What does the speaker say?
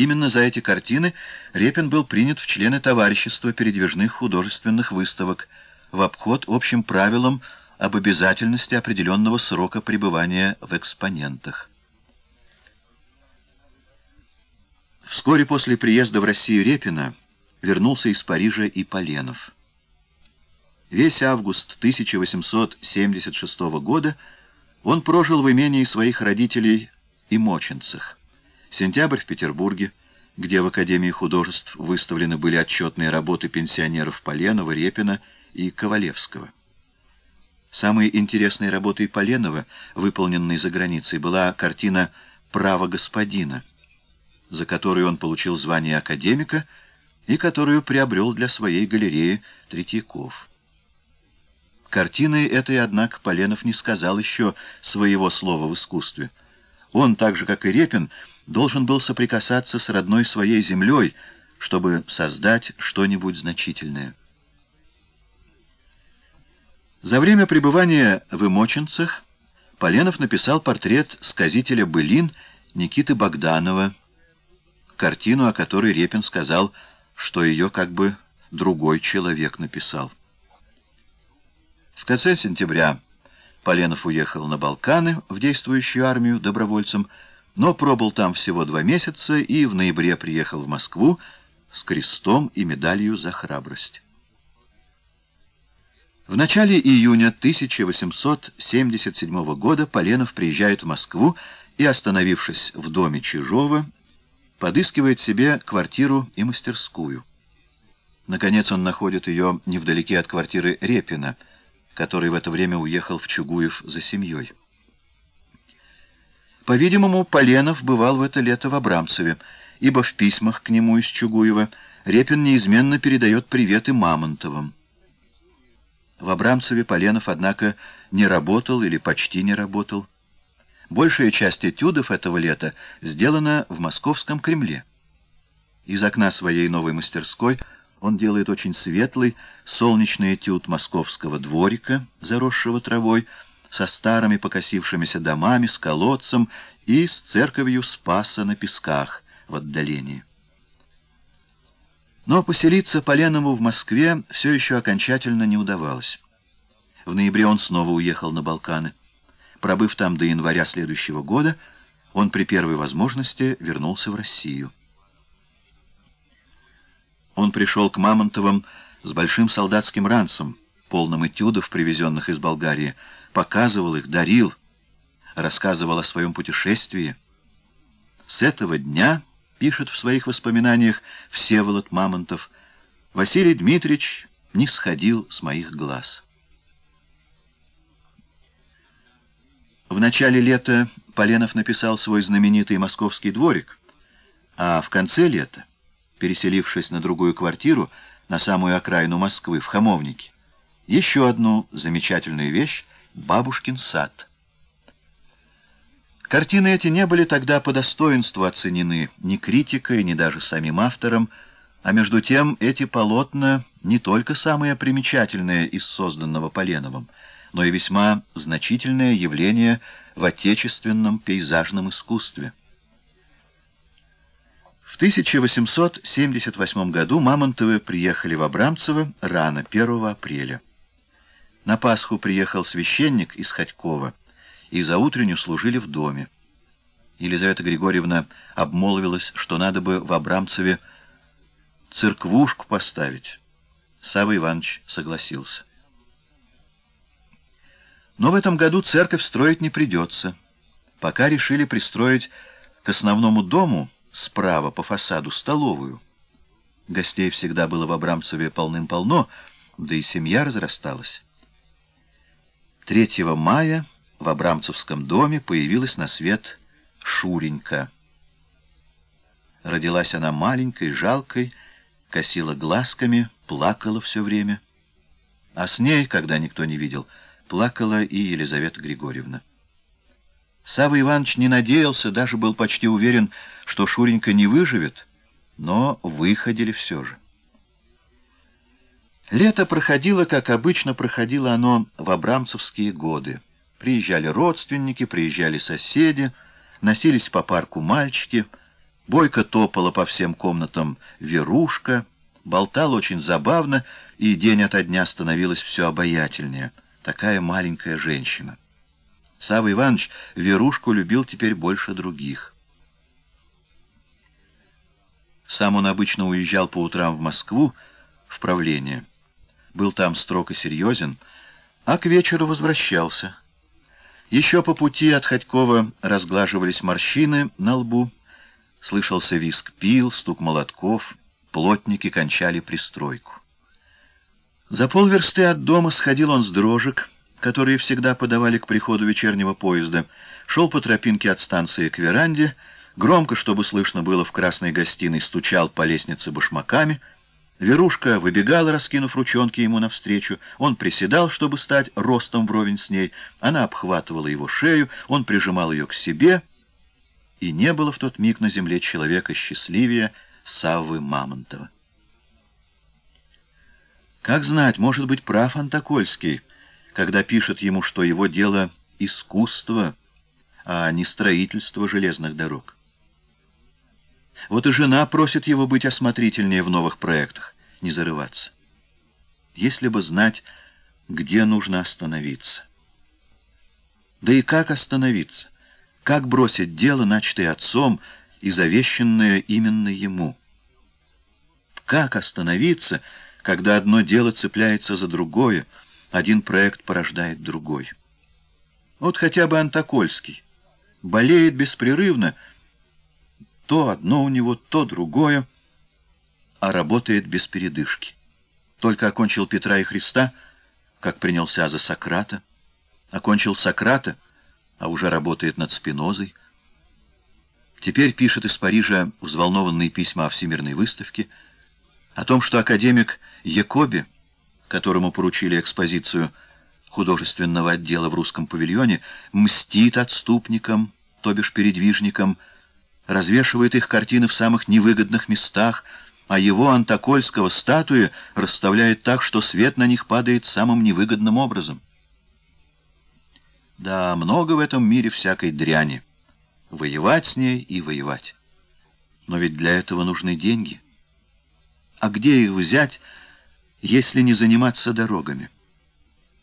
Именно за эти картины Репин был принят в члены товарищества передвижных художественных выставок в обход общим правилам об обязательности определенного срока пребывания в экспонентах. Вскоре после приезда в Россию Репина вернулся из Парижа и Поленов. Весь август 1876 года он прожил в имении своих родителей и Моченцах. Сентябрь в Петербурге, где в Академии художеств выставлены были отчетные работы пенсионеров Поленова, Репина и Ковалевского. Самой интересной работой Поленова, выполненной за границей, была картина «Право господина», за которую он получил звание академика и которую приобрел для своей галереи Третьяков. Картиной этой, однако, Поленов не сказал еще своего слова в искусстве. Он, так же как и Репин, должен был соприкасаться с родной своей землей, чтобы создать что-нибудь значительное. За время пребывания в Имочинцах Поленов написал портрет сказителя былин Никиты Богданова, картину, о которой Репин сказал, что ее как бы другой человек написал. В конце сентября Поленов уехал на Балканы в действующую армию добровольцем, но пробыл там всего два месяца и в ноябре приехал в Москву с крестом и медалью за храбрость. В начале июня 1877 года Поленов приезжает в Москву и, остановившись в доме Чижова, подыскивает себе квартиру и мастерскую. Наконец он находит ее невдалеке от квартиры Репина, который в это время уехал в Чугуев за семьей. По-видимому, Поленов бывал в это лето в Абрамцеве, ибо в письмах к нему из Чугуева Репин неизменно передает приветы Мамонтовым. В Абрамцеве Поленов, однако, не работал или почти не работал. Большая часть этюдов этого лета сделана в московском Кремле. Из окна своей новой мастерской он делает очень светлый, солнечный этюд московского дворика, заросшего травой, со старыми покосившимися домами, с колодцем и с церковью Спаса на песках в отдалении. Но поселиться Поленову в Москве все еще окончательно не удавалось. В ноябре он снова уехал на Балканы. Пробыв там до января следующего года, он при первой возможности вернулся в Россию. Он пришел к Мамонтовым с большим солдатским ранцем, полным этюдов, привезенных из Болгарии, показывал их, дарил, рассказывал о своем путешествии. С этого дня, пишет в своих воспоминаниях Всеволод Мамонтов, Василий Дмитриевич не сходил с моих глаз. В начале лета Поленов написал свой знаменитый московский дворик, а в конце лета, переселившись на другую квартиру, на самую окраину Москвы, в Хамовнике, еще одну замечательную вещь — «Бабушкин сад». Картины эти не были тогда по достоинству оценены ни критикой, ни даже самим автором, а между тем эти полотна не только самые примечательные из созданного Поленовым — но и весьма значительное явление в отечественном пейзажном искусстве. В 1878 году Мамонтовы приехали в Абрамцево рано, 1 апреля. На Пасху приехал священник из Ходькова, и за утренню служили в доме. Елизавета Григорьевна обмолвилась, что надо бы в Абрамцеве церквушку поставить. Савва Иванович согласился. Но в этом году церковь строить не придется. Пока решили пристроить к основному дому справа по фасаду столовую. Гостей всегда было в Абрамцеве полным-полно, да и семья разрасталась. 3 мая в Абрамцевском доме появилась на свет Шуренька. Родилась она маленькой, жалкой, косила глазками, плакала все время. А с ней, когда никто не видел, — плакала и Елизавета Григорьевна. Савва Иванович не надеялся, даже был почти уверен, что Шуренька не выживет, но выходили все же. Лето проходило, как обычно проходило оно в абрамцевские годы. Приезжали родственники, приезжали соседи, носились по парку мальчики, Бойко топала по всем комнатам Верушка, болтала очень забавно, и день ото дня становилась все обаятельнее. Такая маленькая женщина. Савва Иванович Верушку любил теперь больше других. Сам он обычно уезжал по утрам в Москву, в правление. Был там строг и серьезен, а к вечеру возвращался. Еще по пути от Ходькова разглаживались морщины на лбу, слышался виск пил, стук молотков, плотники кончали пристройку. За полверсты от дома сходил он с дрожек, которые всегда подавали к приходу вечернего поезда, шел по тропинке от станции к веранде, громко, чтобы слышно было в красной гостиной, стучал по лестнице башмаками. Верушка выбегала, раскинув ручонки ему навстречу. Он приседал, чтобы стать ростом вровень с ней. Она обхватывала его шею, он прижимал ее к себе. И не было в тот миг на земле человека счастливее Саввы Мамонтова. Как знать, может быть, прав Антокольский, когда пишет ему, что его дело — искусство, а не строительство железных дорог. Вот и жена просит его быть осмотрительнее в новых проектах, не зарываться. Если бы знать, где нужно остановиться. Да и как остановиться? Как бросить дело, начатое отцом и завещанное именно ему? Как остановиться, когда одно дело цепляется за другое, один проект порождает другой? Вот хотя бы Антокольский. Болеет беспрерывно, то одно у него, то другое, а работает без передышки. Только окончил Петра и Христа, как принялся за Сократа, окончил Сократа, а уже работает над Спинозой. Теперь пишет из Парижа взволнованные письма о Всемирной выставке, о том, что академик Якоби, которому поручили экспозицию художественного отдела в русском павильоне, мстит отступникам, то бишь передвижникам, развешивает их картины в самых невыгодных местах, а его антокольского статуи расставляет так, что свет на них падает самым невыгодным образом. Да, много в этом мире всякой дряни. Воевать с ней и воевать. Но ведь для этого нужны деньги. А где их взять, если не заниматься дорогами?